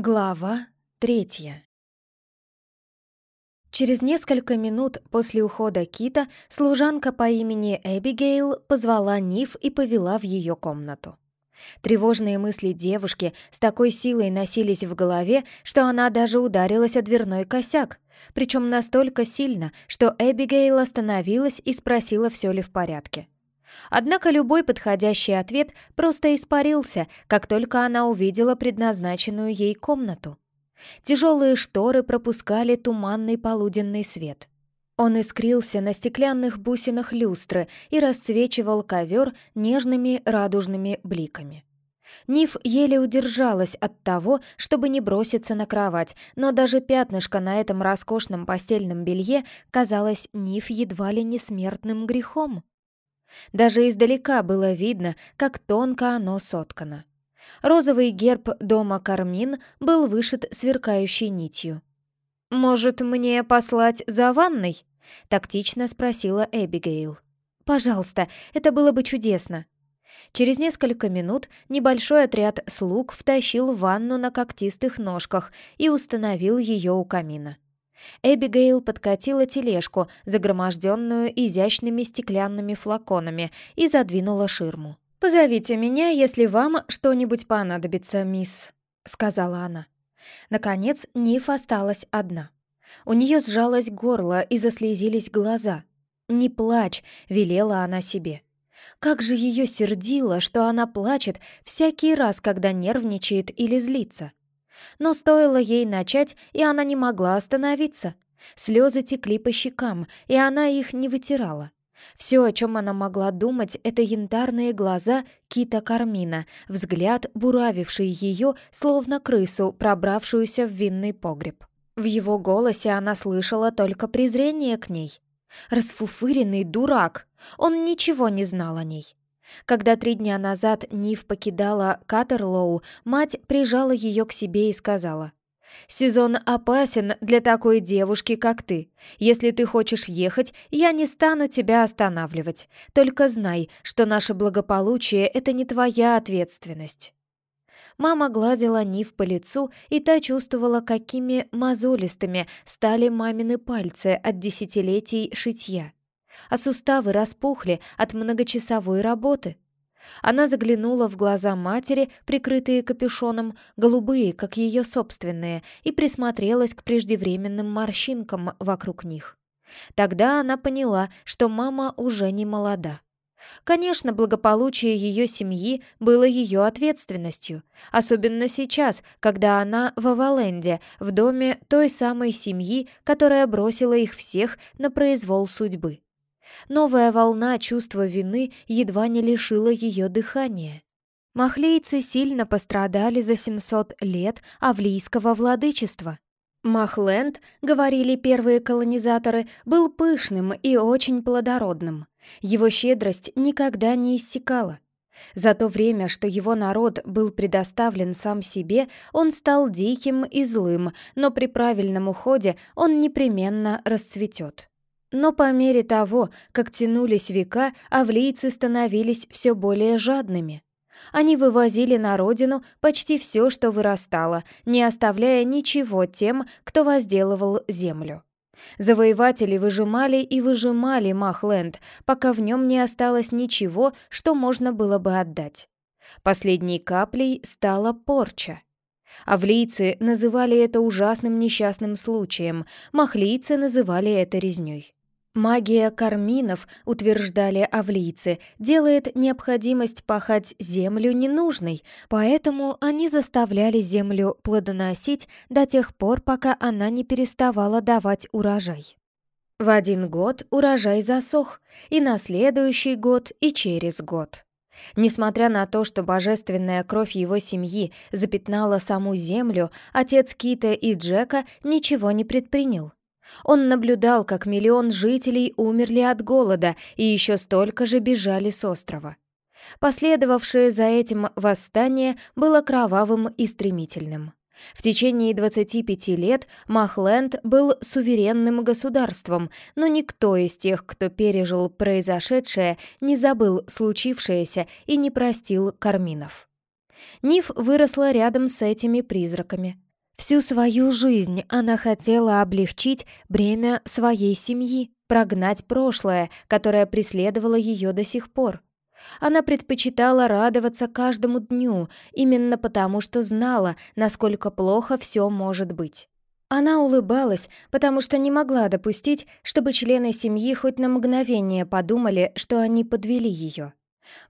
Глава третья Через несколько минут после ухода Кита служанка по имени Эбигейл позвала Ниф и повела в ее комнату. Тревожные мысли девушки с такой силой носились в голове, что она даже ударилась о дверной косяк, причем настолько сильно, что Эбигейл остановилась и спросила, все ли в порядке. Однако любой подходящий ответ просто испарился, как только она увидела предназначенную ей комнату. Тяжелые шторы пропускали туманный полуденный свет. Он искрился на стеклянных бусинах люстры и расцвечивал ковер нежными радужными бликами. Ниф еле удержалась от того, чтобы не броситься на кровать, но даже пятнышко на этом роскошном постельном белье казалось Ниф едва ли не смертным грехом. Даже издалека было видно, как тонко оно соткано. Розовый герб дома Кармин был вышит сверкающей нитью. «Может, мне послать за ванной?» — тактично спросила Эбигейл. «Пожалуйста, это было бы чудесно». Через несколько минут небольшой отряд слуг втащил ванну на когтистых ножках и установил ее у камина. Эбигейл подкатила тележку, загроможденную изящными стеклянными флаконами, и задвинула ширму. «Позовите меня, если вам что-нибудь понадобится, мисс», — сказала она. Наконец, Ниф осталась одна. У нее сжалось горло и заслезились глаза. «Не плачь», — велела она себе. Как же ее сердило, что она плачет всякий раз, когда нервничает или злится. Но стоило ей начать, и она не могла остановиться. Слезы текли по щекам, и она их не вытирала. Все, о чем она могла думать, это янтарные глаза Кита Кармина, взгляд, буравивший ее, словно крысу, пробравшуюся в винный погреб. В его голосе она слышала только презрение к ней. Расфуфыренный дурак! Он ничего не знал о ней. Когда три дня назад Нив покидала Катерлоу, мать прижала ее к себе и сказала, «Сезон опасен для такой девушки, как ты. Если ты хочешь ехать, я не стану тебя останавливать. Только знай, что наше благополучие — это не твоя ответственность». Мама гладила Нив по лицу, и та чувствовала, какими мозолистыми стали мамины пальцы от десятилетий шитья а суставы распухли от многочасовой работы. Она заглянула в глаза матери, прикрытые капюшоном, голубые, как ее собственные, и присмотрелась к преждевременным морщинкам вокруг них. Тогда она поняла, что мама уже не молода. Конечно, благополучие ее семьи было ее ответственностью, особенно сейчас, когда она в Аваленде, в доме той самой семьи, которая бросила их всех на произвол судьбы. Новая волна чувства вины едва не лишила ее дыхания. Махлейцы сильно пострадали за 700 лет авлийского владычества. Махленд, говорили первые колонизаторы, был пышным и очень плодородным. Его щедрость никогда не иссякала. За то время, что его народ был предоставлен сам себе, он стал диким и злым, но при правильном уходе он непременно расцветет. Но по мере того, как тянулись века, авлийцы становились все более жадными. Они вывозили на родину почти все, что вырастало, не оставляя ничего тем, кто возделывал землю. Завоеватели выжимали и выжимали Махленд, пока в нем не осталось ничего, что можно было бы отдать. Последней каплей стала порча. Авлийцы называли это ужасным несчастным случаем, махлийцы называли это резнёй. Магия карминов, утверждали авлийцы, делает необходимость пахать землю ненужной, поэтому они заставляли землю плодоносить до тех пор, пока она не переставала давать урожай. В один год урожай засох, и на следующий год, и через год. Несмотря на то, что божественная кровь его семьи запятнала саму землю, отец Кита и Джека ничего не предпринял. Он наблюдал, как миллион жителей умерли от голода и еще столько же бежали с острова. Последовавшее за этим восстание было кровавым и стремительным. В течение 25 лет Махленд был суверенным государством, но никто из тех, кто пережил произошедшее, не забыл случившееся и не простил карминов. Ниф выросла рядом с этими призраками. Всю свою жизнь она хотела облегчить бремя своей семьи, прогнать прошлое, которое преследовало ее до сих пор. Она предпочитала радоваться каждому дню, именно потому что знала, насколько плохо все может быть. Она улыбалась, потому что не могла допустить, чтобы члены семьи хоть на мгновение подумали, что они подвели ее.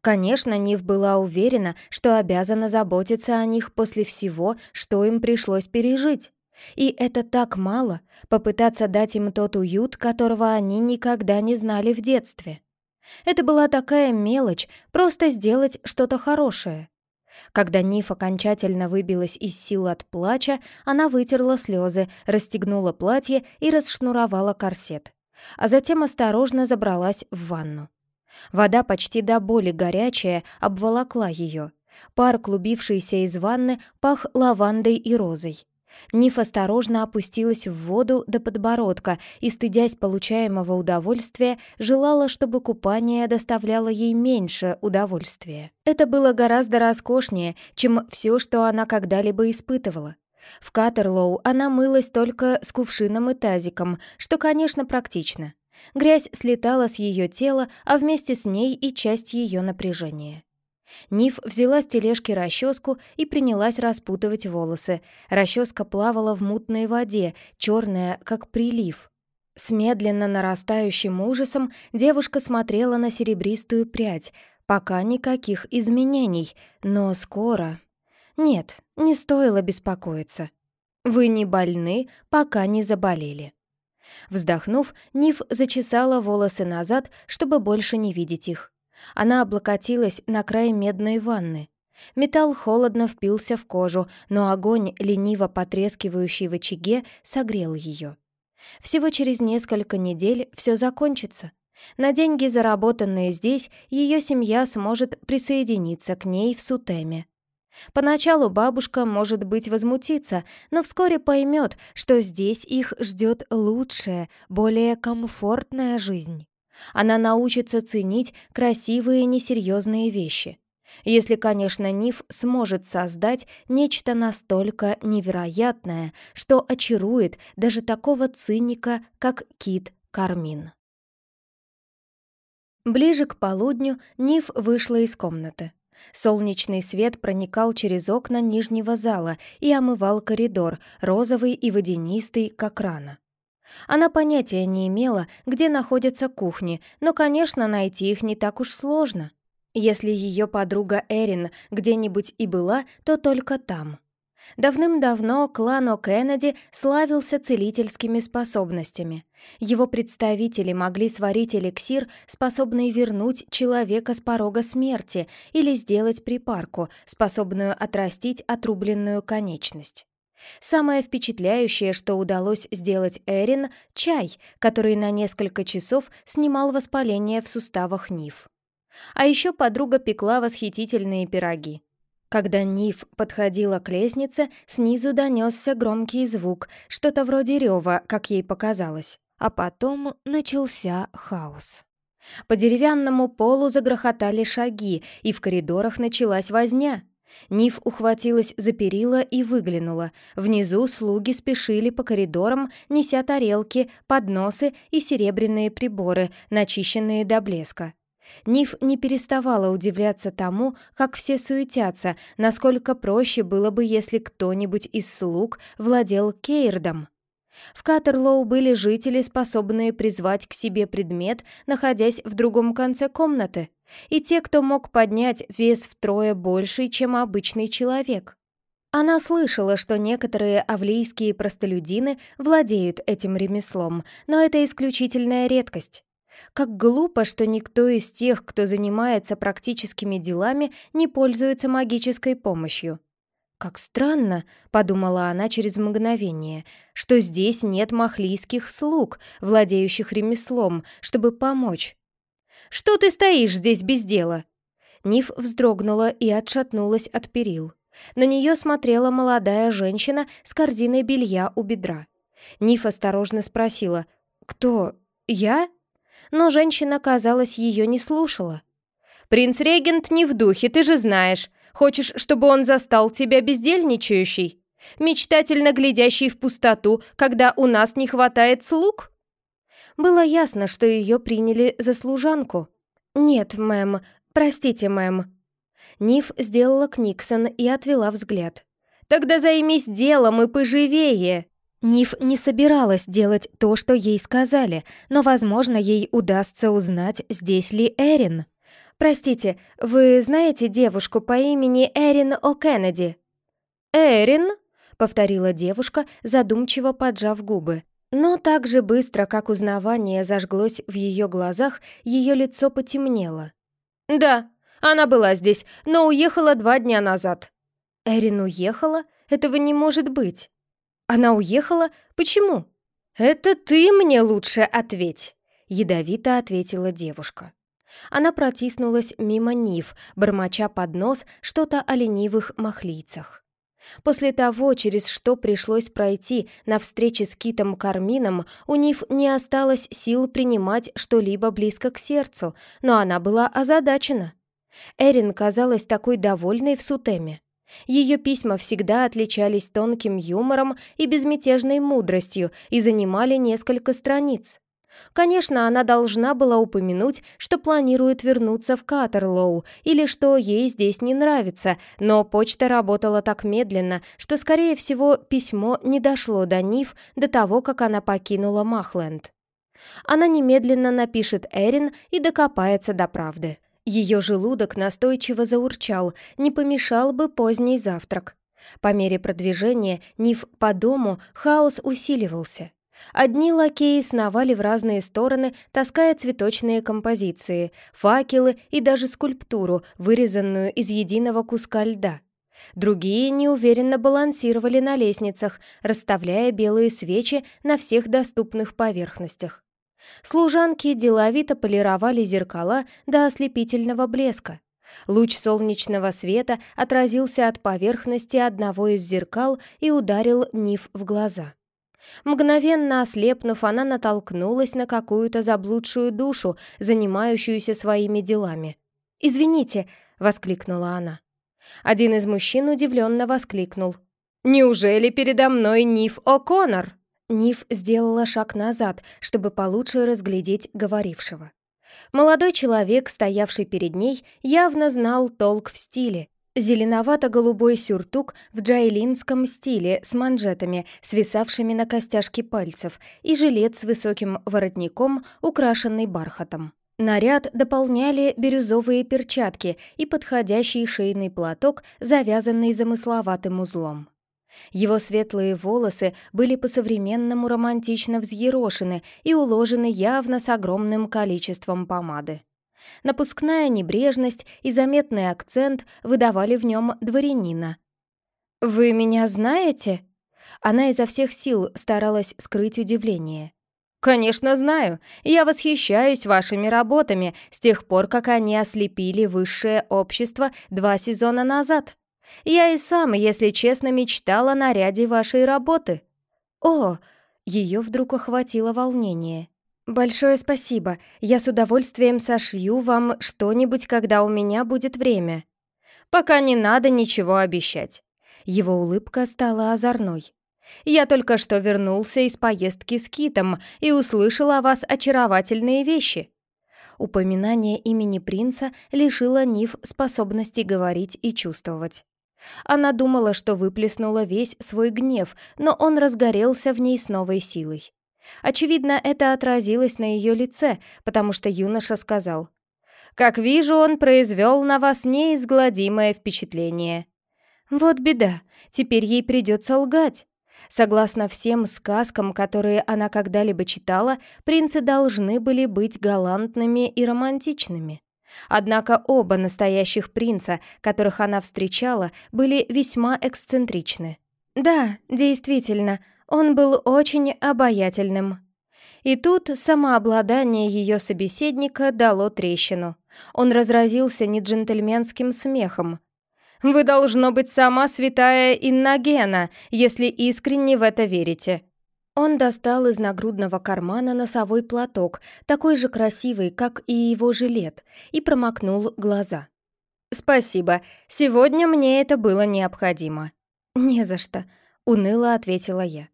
Конечно, Нив была уверена, что обязана заботиться о них после всего, что им пришлось пережить. И это так мало — попытаться дать им тот уют, которого они никогда не знали в детстве. Это была такая мелочь — просто сделать что-то хорошее. Когда Ниф окончательно выбилась из сил от плача, она вытерла слезы, расстегнула платье и расшнуровала корсет. А затем осторожно забралась в ванну. Вода почти до боли горячая обволокла ее. Пар, клубившийся из ванны, пах лавандой и розой. Ниф осторожно опустилась в воду до подбородка и, стыдясь получаемого удовольствия, желала, чтобы купание доставляло ей меньше удовольствия. Это было гораздо роскошнее, чем все, что она когда-либо испытывала. В Катерлоу она мылась только с кувшином и тазиком, что, конечно, практично. Грязь слетала с ее тела, а вместе с ней и часть ее напряжения. Ниф взяла с тележки расческу и принялась распутывать волосы. Расческа плавала в мутной воде, черная, как прилив. С медленно нарастающим ужасом девушка смотрела на серебристую прядь. Пока никаких изменений, но скоро... Нет, не стоило беспокоиться. Вы не больны, пока не заболели. Вздохнув, Ниф зачесала волосы назад, чтобы больше не видеть их. Она облокотилась на край медной ванны. Металл холодно впился в кожу, но огонь, лениво потрескивающий в очаге, согрел ее. Всего через несколько недель все закончится. На деньги, заработанные здесь, ее семья сможет присоединиться к ней в Сутеме. Поначалу бабушка, может быть, возмутится, но вскоре поймет, что здесь их ждет лучшая, более комфортная жизнь. Она научится ценить красивые несерьезные вещи. Если, конечно, Ниф сможет создать нечто настолько невероятное, что очарует даже такого циника, как Кит Кармин. Ближе к полудню Ниф вышла из комнаты. Солнечный свет проникал через окна нижнего зала и омывал коридор, розовый и водянистый, как рана. Она понятия не имела, где находятся кухни, но, конечно, найти их не так уж сложно. Если ее подруга Эрин где-нибудь и была, то только там. Давным-давно клан О'Кеннеди славился целительскими способностями. Его представители могли сварить эликсир, способный вернуть человека с порога смерти, или сделать припарку, способную отрастить отрубленную конечность. Самое впечатляющее, что удалось сделать Эрин — чай, который на несколько часов снимал воспаление в суставах Ниф. А еще подруга пекла восхитительные пироги. Когда Ниф подходила к лестнице, снизу донесся громкий звук, что-то вроде рева, как ей показалось. А потом начался хаос. По деревянному полу загрохотали шаги, и в коридорах началась возня. Ниф ухватилась за перила и выглянула. Внизу слуги спешили по коридорам, неся тарелки, подносы и серебряные приборы, начищенные до блеска. Ниф не переставала удивляться тому, как все суетятся, насколько проще было бы, если кто-нибудь из слуг владел Кейрдом. В Катерлоу были жители, способные призвать к себе предмет, находясь в другом конце комнаты, и те, кто мог поднять вес втрое больший, чем обычный человек. Она слышала, что некоторые авлийские простолюдины владеют этим ремеслом, но это исключительная редкость. Как глупо, что никто из тех, кто занимается практическими делами, не пользуется магической помощью. «Как странно», — подумала она через мгновение, «что здесь нет махлийских слуг, владеющих ремеслом, чтобы помочь». «Что ты стоишь здесь без дела?» Ниф вздрогнула и отшатнулась от перил. На нее смотрела молодая женщина с корзиной белья у бедра. Ниф осторожно спросила «Кто? Я?» Но женщина, казалось, ее не слушала. «Принц-регент не в духе, ты же знаешь. Хочешь, чтобы он застал тебя бездельничающей?» Мечтательно глядящий в пустоту, когда у нас не хватает слуг?» Было ясно, что ее приняли за служанку. «Нет, мэм, простите, мэм». Ниф сделала Книксон и отвела взгляд. «Тогда займись делом и поживее!» Ниф не собиралась делать то, что ей сказали, но, возможно, ей удастся узнать, здесь ли Эрин. «Простите, вы знаете девушку по имени Эрин О'Кеннеди?» «Эрин?» — повторила девушка, задумчиво поджав губы. Но так же быстро, как узнавание зажглось в ее глазах, ее лицо потемнело. «Да, она была здесь, но уехала два дня назад». «Эрин уехала? Этого не может быть». «Она уехала? Почему?» «Это ты мне лучше ответь», — ядовито ответила девушка. Она протиснулась мимо Нив, бормоча под нос что-то о ленивых махлийцах. После того, через что пришлось пройти на встрече с Китом Кармином, у Нив не осталось сил принимать что-либо близко к сердцу, но она была озадачена. Эрин казалась такой довольной в Сутеме. Ее письма всегда отличались тонким юмором и безмятежной мудростью и занимали несколько страниц. Конечно, она должна была упомянуть, что планирует вернуться в Катерлоу или что ей здесь не нравится, но почта работала так медленно, что, скорее всего, письмо не дошло до Нив до того, как она покинула Махленд. Она немедленно напишет Эрин и докопается до правды. Ее желудок настойчиво заурчал, не помешал бы поздний завтрак. По мере продвижения Ниф по дому хаос усиливался. Одни лакеи сновали в разные стороны, таская цветочные композиции, факелы и даже скульптуру, вырезанную из единого куска льда. Другие неуверенно балансировали на лестницах, расставляя белые свечи на всех доступных поверхностях. Служанки деловито полировали зеркала до ослепительного блеска. Луч солнечного света отразился от поверхности одного из зеркал и ударил Ниф в глаза. Мгновенно ослепнув, она натолкнулась на какую-то заблудшую душу, занимающуюся своими делами. «Извините!» — воскликнула она. Один из мужчин удивленно воскликнул. «Неужели передо мной Ниф О'Коннор?» Ниф сделала шаг назад, чтобы получше разглядеть говорившего. Молодой человек, стоявший перед ней, явно знал толк в стиле. Зеленовато-голубой сюртук в джайлинском стиле с манжетами, свисавшими на костяшке пальцев, и жилет с высоким воротником, украшенный бархатом. Наряд дополняли бирюзовые перчатки и подходящий шейный платок, завязанный замысловатым узлом. Его светлые волосы были по-современному романтично взъерошены и уложены явно с огромным количеством помады. Напускная небрежность и заметный акцент выдавали в нем дворянина. «Вы меня знаете?» Она изо всех сил старалась скрыть удивление. «Конечно знаю. Я восхищаюсь вашими работами с тех пор, как они ослепили высшее общество два сезона назад. Я и сам, если честно, мечтала о наряде вашей работы». «О!» Ее вдруг охватило волнение. «Большое спасибо. Я с удовольствием сошью вам что-нибудь, когда у меня будет время». «Пока не надо ничего обещать». Его улыбка стала озорной. «Я только что вернулся из поездки с Китом и услышал о вас очаровательные вещи». Упоминание имени принца лишило Нив способности говорить и чувствовать. Она думала, что выплеснула весь свой гнев, но он разгорелся в ней с новой силой. Очевидно, это отразилось на ее лице, потому что юноша сказал, «Как вижу, он произвел на вас неизгладимое впечатление». Вот беда, теперь ей придется лгать. Согласно всем сказкам, которые она когда-либо читала, принцы должны были быть галантными и романтичными. Однако оба настоящих принца, которых она встречала, были весьма эксцентричны. Да, действительно, он был очень обаятельным. И тут самообладание ее собеседника дало трещину. Он разразился неджентльменским смехом. «Вы, должно быть, сама святая Иннагена, если искренне в это верите», он достал из нагрудного кармана носовой платок, такой же красивый, как и его жилет, и промокнул глаза. «Спасибо, сегодня мне это было необходимо». «Не за что». уныло ответила я.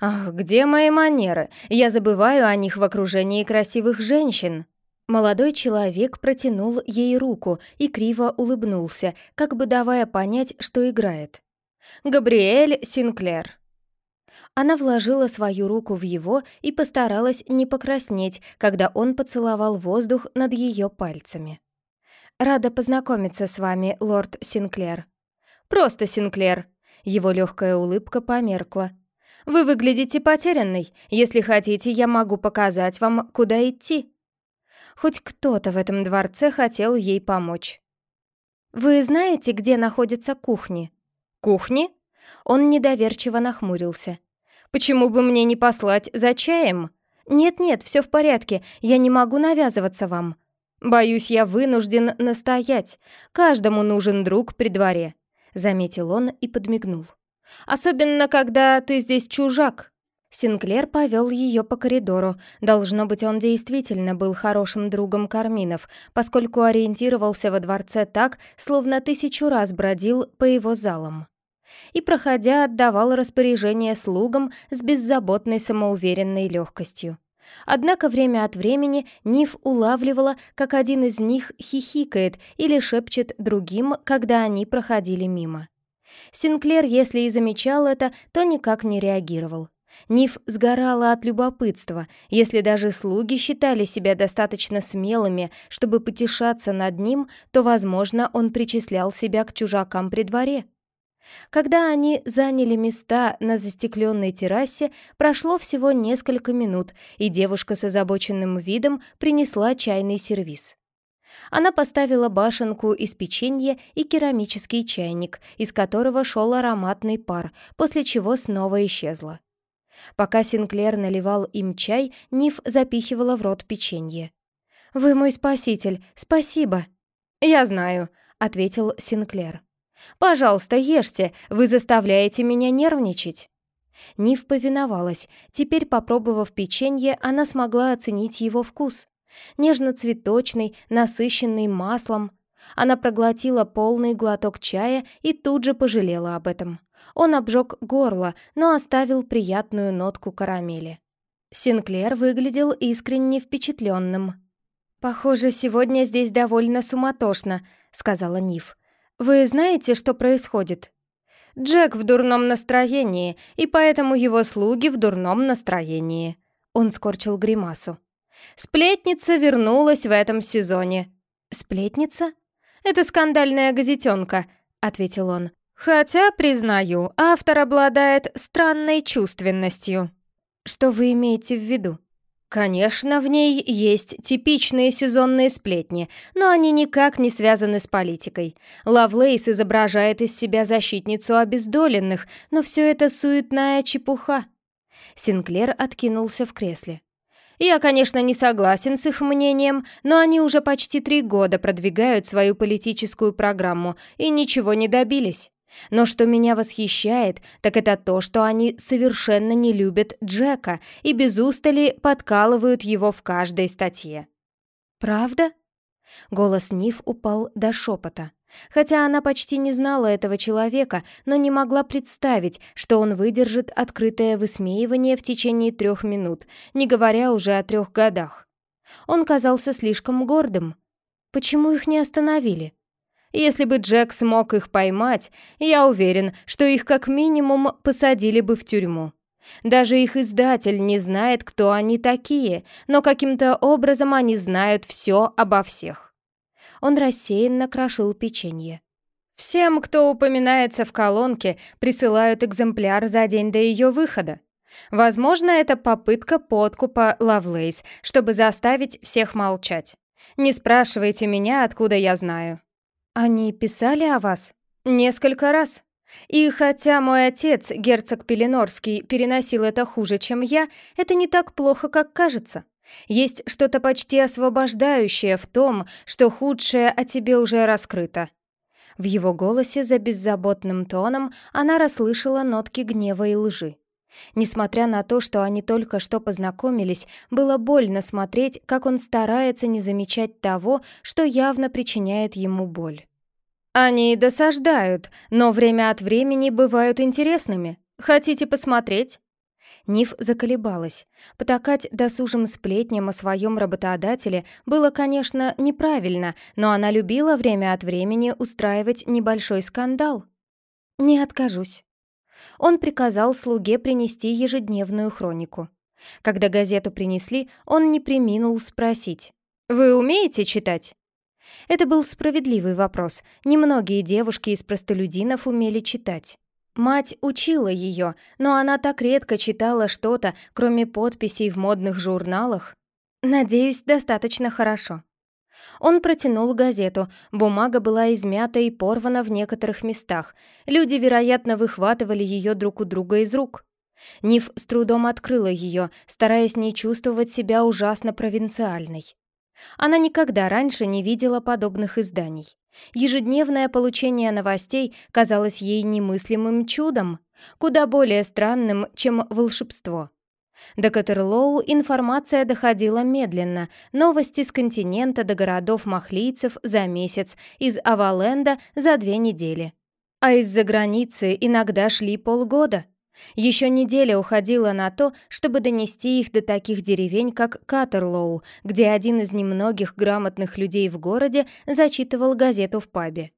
«Ах, где мои манеры? Я забываю о них в окружении красивых женщин». Молодой человек протянул ей руку и криво улыбнулся, как бы давая понять, что играет. «Габриэль Синклер». Она вложила свою руку в его и постаралась не покраснеть, когда он поцеловал воздух над ее пальцами. «Рада познакомиться с вами, лорд Синклер». «Просто Синклер». Его легкая улыбка померкла. «Вы выглядите потерянной. Если хотите, я могу показать вам, куда идти». Хоть кто-то в этом дворце хотел ей помочь. «Вы знаете, где находятся кухни?» «Кухни?» Он недоверчиво нахмурился. «Почему бы мне не послать за чаем?» «Нет-нет, все в порядке, я не могу навязываться вам». «Боюсь, я вынужден настоять. Каждому нужен друг при дворе», — заметил он и подмигнул. «Особенно, когда ты здесь чужак». Синклер повел ее по коридору. Должно быть, он действительно был хорошим другом Карминов, поскольку ориентировался во дворце так, словно тысячу раз бродил по его залам. И, проходя, отдавал распоряжение слугам с беззаботной самоуверенной легкостью. Однако время от времени Ниф улавливала, как один из них хихикает или шепчет другим, когда они проходили мимо. Синклер, если и замечал это, то никак не реагировал. Ниф сгорала от любопытства, если даже слуги считали себя достаточно смелыми, чтобы потешаться над ним, то, возможно, он причислял себя к чужакам при дворе. Когда они заняли места на застекленной террасе, прошло всего несколько минут, и девушка с озабоченным видом принесла чайный сервиз. Она поставила башенку из печенья и керамический чайник, из которого шел ароматный пар, после чего снова исчезла. Пока Синклер наливал им чай, Ниф запихивала в рот печенье. «Вы мой спаситель, спасибо!» «Я знаю», — ответил Синклер. «Пожалуйста, ешьте, вы заставляете меня нервничать». Ниф повиновалась. Теперь, попробовав печенье, она смогла оценить его вкус. Нежно-цветочный, насыщенный маслом. Она проглотила полный глоток чая и тут же пожалела об этом. Он обжег горло, но оставил приятную нотку карамели. Синклер выглядел искренне впечатленным. «Похоже, сегодня здесь довольно суматошно», — сказала Ниф. «Вы знаете, что происходит?» «Джек в дурном настроении, и поэтому его слуги в дурном настроении». Он скорчил гримасу. «Сплетница вернулась в этом сезоне». «Сплетница?» «Это скандальная газетенка», — ответил он. Хотя, признаю, автор обладает странной чувственностью. Что вы имеете в виду? Конечно, в ней есть типичные сезонные сплетни, но они никак не связаны с политикой. Лавлейс изображает из себя защитницу обездоленных, но все это суетная чепуха. Синклер откинулся в кресле. Я, конечно, не согласен с их мнением, но они уже почти три года продвигают свою политическую программу и ничего не добились. Но что меня восхищает, так это то, что они совершенно не любят Джека и без устали подкалывают его в каждой статье. «Правда?» Голос Ниф упал до шепота. Хотя она почти не знала этого человека, но не могла представить, что он выдержит открытое высмеивание в течение трех минут, не говоря уже о трех годах. Он казался слишком гордым. Почему их не остановили? Если бы Джек смог их поймать, я уверен, что их как минимум посадили бы в тюрьму. Даже их издатель не знает, кто они такие, но каким-то образом они знают все обо всех. Он рассеянно крошил печенье. Всем, кто упоминается в колонке, присылают экземпляр за день до ее выхода. Возможно, это попытка подкупа Лавлейс, чтобы заставить всех молчать. Не спрашивайте меня, откуда я знаю. «Они писали о вас?» «Несколько раз. И хотя мой отец, герцог Пеленорский, переносил это хуже, чем я, это не так плохо, как кажется. Есть что-то почти освобождающее в том, что худшее о тебе уже раскрыто». В его голосе за беззаботным тоном она расслышала нотки гнева и лжи. Несмотря на то, что они только что познакомились, было больно смотреть, как он старается не замечать того, что явно причиняет ему боль. «Они досаждают, но время от времени бывают интересными. Хотите посмотреть?» Ниф заколебалась. Потакать досужим сплетням о своем работодателе было, конечно, неправильно, но она любила время от времени устраивать небольшой скандал. «Не откажусь». Он приказал слуге принести ежедневную хронику. Когда газету принесли, он не приминул спросить. «Вы умеете читать?» Это был справедливый вопрос. Немногие девушки из простолюдинов умели читать. Мать учила ее, но она так редко читала что-то, кроме подписей в модных журналах. Надеюсь, достаточно хорошо. Он протянул газету. Бумага была измята и порвана в некоторых местах. Люди, вероятно, выхватывали ее друг у друга из рук. Ниф с трудом открыла ее, стараясь не чувствовать себя ужасно провинциальной. Она никогда раньше не видела подобных изданий. Ежедневное получение новостей казалось ей немыслимым чудом, куда более странным, чем волшебство. До Катерлоу информация доходила медленно, новости с континента до городов махлийцев за месяц, из Аваленда за две недели. А из-за границы иногда шли полгода. Еще неделя уходила на то, чтобы донести их до таких деревень, как Катерлоу, где один из немногих грамотных людей в городе зачитывал газету в пабе.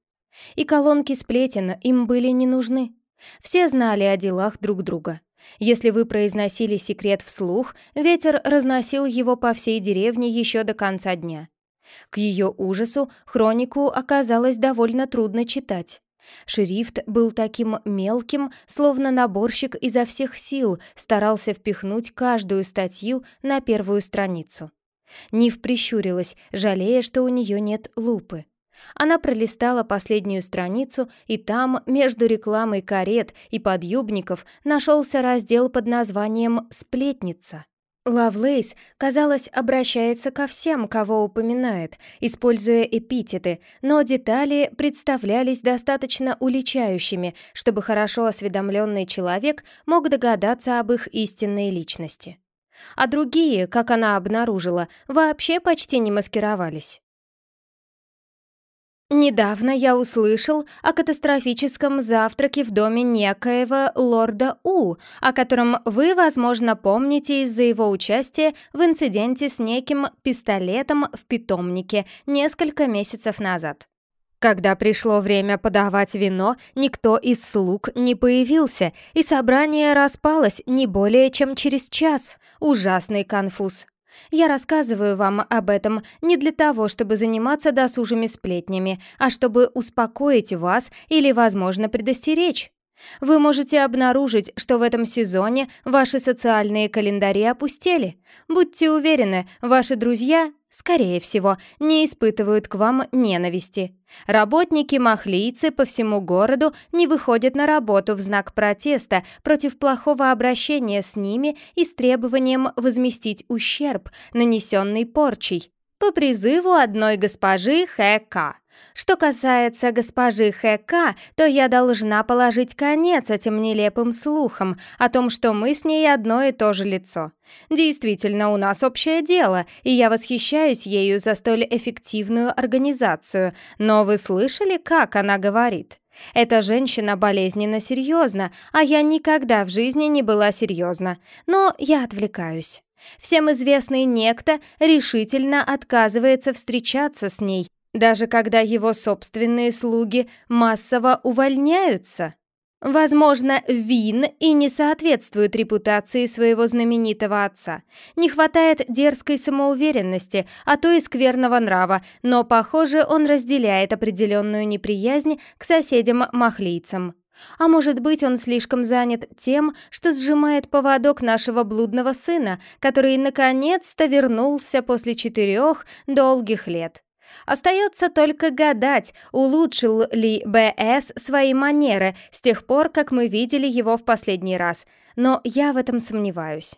И колонки сплетен им были не нужны. Все знали о делах друг друга. Если вы произносили секрет вслух, ветер разносил его по всей деревне еще до конца дня. К ее ужасу хронику оказалось довольно трудно читать. Шрифт был таким мелким, словно наборщик изо всех сил старался впихнуть каждую статью на первую страницу. Нив прищурилась, жалея, что у нее нет лупы. Она пролистала последнюю страницу, и там, между рекламой карет и подъюбников, нашелся раздел под названием «Сплетница». Лавлейс, казалось, обращается ко всем, кого упоминает, используя эпитеты, но детали представлялись достаточно уличающими, чтобы хорошо осведомленный человек мог догадаться об их истинной личности. А другие, как она обнаружила, вообще почти не маскировались. Недавно я услышал о катастрофическом завтраке в доме некоего лорда У, о котором вы, возможно, помните из-за его участия в инциденте с неким пистолетом в питомнике несколько месяцев назад. Когда пришло время подавать вино, никто из слуг не появился, и собрание распалось не более чем через час. Ужасный конфуз. Я рассказываю вам об этом не для того, чтобы заниматься досужими сплетнями, а чтобы успокоить вас или, возможно, предостеречь. Вы можете обнаружить, что в этом сезоне ваши социальные календари опустели. Будьте уверены, ваши друзья, скорее всего, не испытывают к вам ненависти. Работники-махлийцы по всему городу не выходят на работу в знак протеста против плохого обращения с ними и с требованием возместить ущерб, нанесенный порчей, по призыву одной госпожи Х.К. Что касается госпожи Х.К., то я должна положить конец этим нелепым слухам о том, что мы с ней одно и то же лицо. Действительно, у нас общее дело, и я восхищаюсь ею за столь эффективную организацию. Но вы слышали, как она говорит? Эта женщина болезненно серьезна, а я никогда в жизни не была серьезна. Но я отвлекаюсь. Всем известный некто решительно отказывается встречаться с ней, даже когда его собственные слуги массово увольняются. Возможно, Вин и не соответствует репутации своего знаменитого отца. Не хватает дерзкой самоуверенности, а то и скверного нрава, но, похоже, он разделяет определенную неприязнь к соседям-махлийцам. А может быть, он слишком занят тем, что сжимает поводок нашего блудного сына, который наконец-то вернулся после четырех долгих лет. Остается только гадать, улучшил ли БС свои манеры с тех пор, как мы видели его в последний раз, но я в этом сомневаюсь.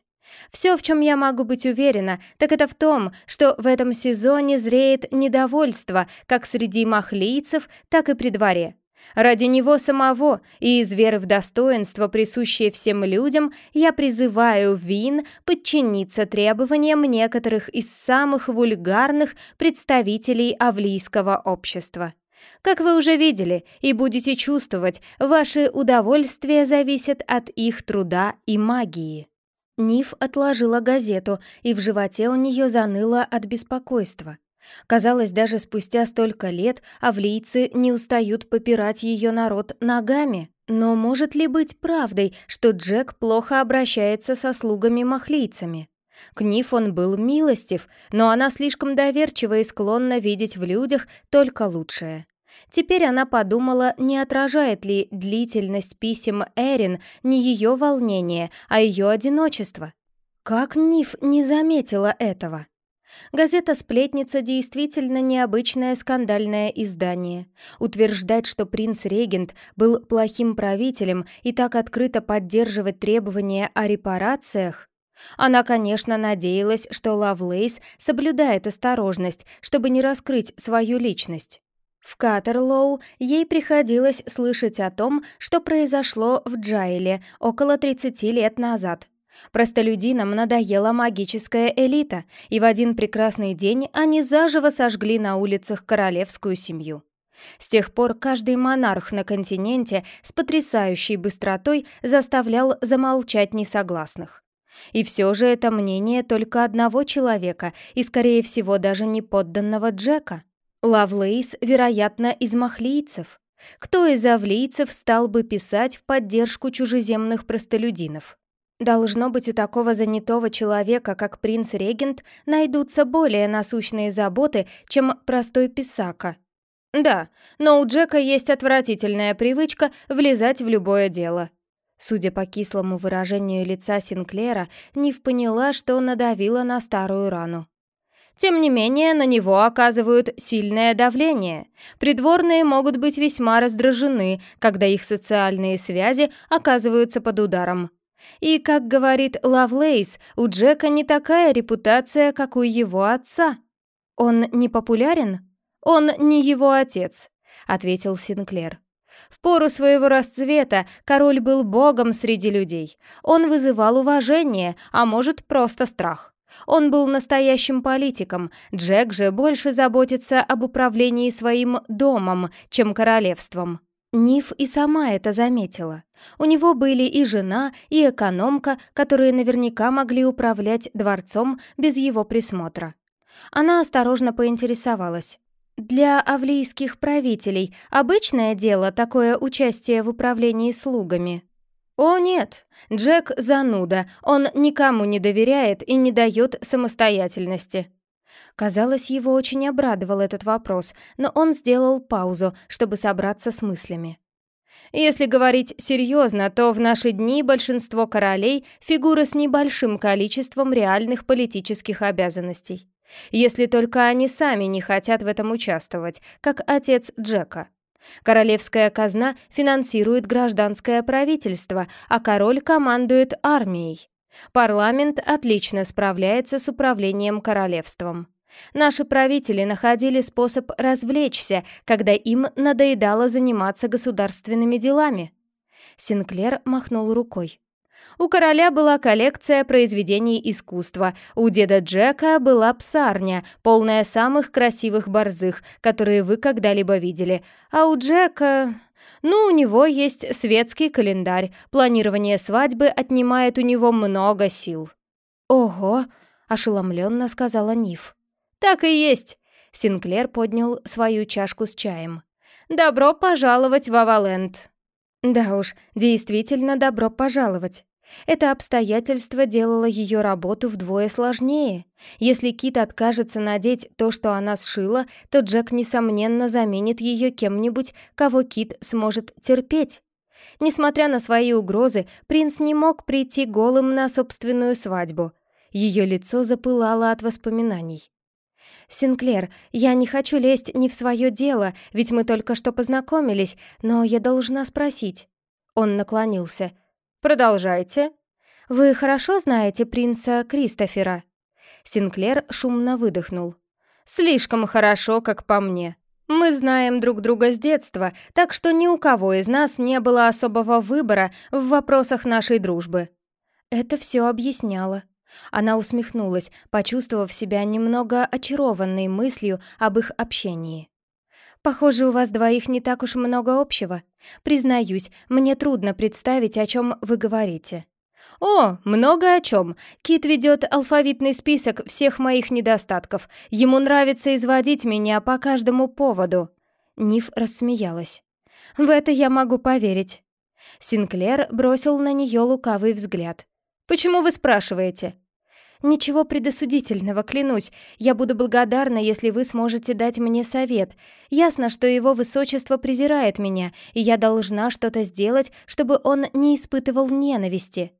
Все, в чем я могу быть уверена, так это в том, что в этом сезоне зреет недовольство как среди махлийцев, так и при дворе. Ради него самого и из веры в достоинство, присущее всем людям, я призываю Вин подчиниться требованиям некоторых из самых вульгарных представителей авлийского общества. Как вы уже видели и будете чувствовать, ваши удовольствия зависят от их труда и магии». Ниф отложила газету, и в животе у нее заныло от беспокойства. Казалось, даже спустя столько лет авлийцы не устают попирать ее народ ногами. Но может ли быть правдой, что Джек плохо обращается со слугами-махлийцами? К Ниф он был милостив, но она слишком доверчива и склонна видеть в людях только лучшее. Теперь она подумала, не отражает ли длительность писем Эрин не ее волнение, а ее одиночество. Как Ниф не заметила этого? Газета «Сплетница» действительно необычное скандальное издание. Утверждать, что принц-регент был плохим правителем и так открыто поддерживать требования о репарациях, она, конечно, надеялась, что Лавлейс соблюдает осторожность, чтобы не раскрыть свою личность. В Катерлоу ей приходилось слышать о том, что произошло в Джайле около 30 лет назад. Простолюдинам надоела магическая элита, и в один прекрасный день они заживо сожгли на улицах королевскую семью. С тех пор каждый монарх на континенте с потрясающей быстротой заставлял замолчать несогласных. И все же это мнение только одного человека, и, скорее всего, даже не подданного Джека. Лавлейс, вероятно, из махлийцев. Кто из авлийцев стал бы писать в поддержку чужеземных простолюдинов? Должно быть, у такого занятого человека, как принц-регент, найдутся более насущные заботы, чем простой писака. Да, но у Джека есть отвратительная привычка влезать в любое дело. Судя по кислому выражению лица Синклера, Нив поняла, что надавила на старую рану. Тем не менее, на него оказывают сильное давление. Придворные могут быть весьма раздражены, когда их социальные связи оказываются под ударом. И, как говорит Лавлейс, у Джека не такая репутация, как у его отца. «Он не популярен?» «Он не его отец», — ответил Синклер. В пору своего расцвета король был богом среди людей. Он вызывал уважение, а может, просто страх. Он был настоящим политиком, Джек же больше заботится об управлении своим домом, чем королевством. Ниф и сама это заметила. У него были и жена, и экономка, которые наверняка могли управлять дворцом без его присмотра. Она осторожно поинтересовалась. «Для авлийских правителей обычное дело такое участие в управлении слугами?» «О нет, Джек зануда, он никому не доверяет и не дает самостоятельности». Казалось, его очень обрадовал этот вопрос, но он сделал паузу, чтобы собраться с мыслями. Если говорить серьезно, то в наши дни большинство королей — фигуры с небольшим количеством реальных политических обязанностей. Если только они сами не хотят в этом участвовать, как отец Джека. Королевская казна финансирует гражданское правительство, а король командует армией. Парламент отлично справляется с управлением королевством. Наши правители находили способ развлечься, когда им надоедало заниматься государственными делами. Синклер махнул рукой. У короля была коллекция произведений искусства, у деда Джека была псарня, полная самых красивых борзых, которые вы когда-либо видели. А у Джека... Ну, у него есть светский календарь. Планирование свадьбы отнимает у него много сил. «Ого!» — ошеломленно сказала Ниф. «Так и есть!» — Синклер поднял свою чашку с чаем. «Добро пожаловать в Аваленд!» Да уж, действительно добро пожаловать. Это обстоятельство делало ее работу вдвое сложнее. Если Кит откажется надеть то, что она сшила, то Джек, несомненно, заменит ее кем-нибудь, кого Кит сможет терпеть. Несмотря на свои угрозы, принц не мог прийти голым на собственную свадьбу. Ее лицо запылало от воспоминаний. «Синклер, я не хочу лезть не в свое дело, ведь мы только что познакомились, но я должна спросить». Он наклонился – «Продолжайте». «Вы хорошо знаете принца Кристофера?» Синклер шумно выдохнул. «Слишком хорошо, как по мне. Мы знаем друг друга с детства, так что ни у кого из нас не было особого выбора в вопросах нашей дружбы». Это все объясняло. Она усмехнулась, почувствовав себя немного очарованной мыслью об их общении. Похоже, у вас двоих не так уж много общего. Признаюсь, мне трудно представить, о чем вы говорите. «О, много о чем. Кит ведет алфавитный список всех моих недостатков. Ему нравится изводить меня по каждому поводу». Ниф рассмеялась. «В это я могу поверить». Синклер бросил на нее лукавый взгляд. «Почему вы спрашиваете?» «Ничего предосудительного, клянусь. Я буду благодарна, если вы сможете дать мне совет. Ясно, что его высочество презирает меня, и я должна что-то сделать, чтобы он не испытывал ненависти».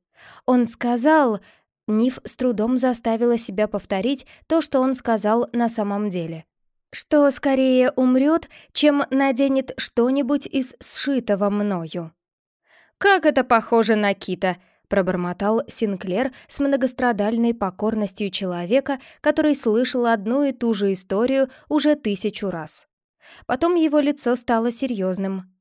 Он сказал... Ниф с трудом заставила себя повторить то, что он сказал на самом деле. Что скорее умрет, чем наденет что-нибудь из сшитого мною. «Как это похоже на Кита!» — пробормотал Синклер с многострадальной покорностью человека, который слышал одну и ту же историю уже тысячу раз. Потом его лицо стало серьезным.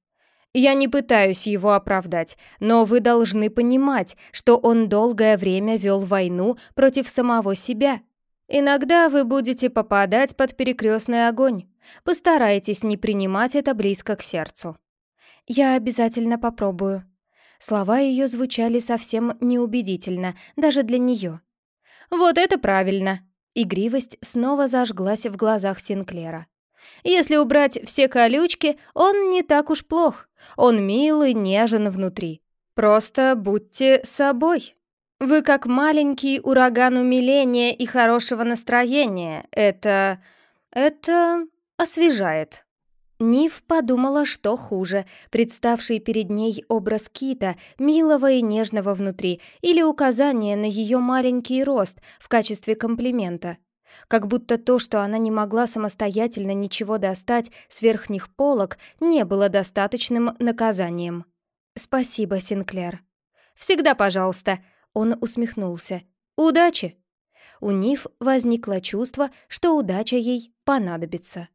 Я не пытаюсь его оправдать, но вы должны понимать, что он долгое время вел войну против самого себя. Иногда вы будете попадать под перекрестный огонь. Постарайтесь не принимать это близко к сердцу. Я обязательно попробую. Слова ее звучали совсем неубедительно, даже для нее. Вот это правильно. Игривость снова зажглась в глазах Синклера. Если убрать все колючки, он не так уж плох. Он милый, нежен внутри. Просто будьте собой. Вы как маленький ураган умиления и хорошего настроения. Это... это... освежает. Нив подумала, что хуже, представший перед ней образ Кита, милого и нежного внутри, или указание на ее маленький рост в качестве комплимента. Как будто то, что она не могла самостоятельно ничего достать с верхних полок, не было достаточным наказанием. «Спасибо, Синклер». «Всегда пожалуйста», — он усмехнулся. «Удачи!» У Ниф возникло чувство, что удача ей понадобится.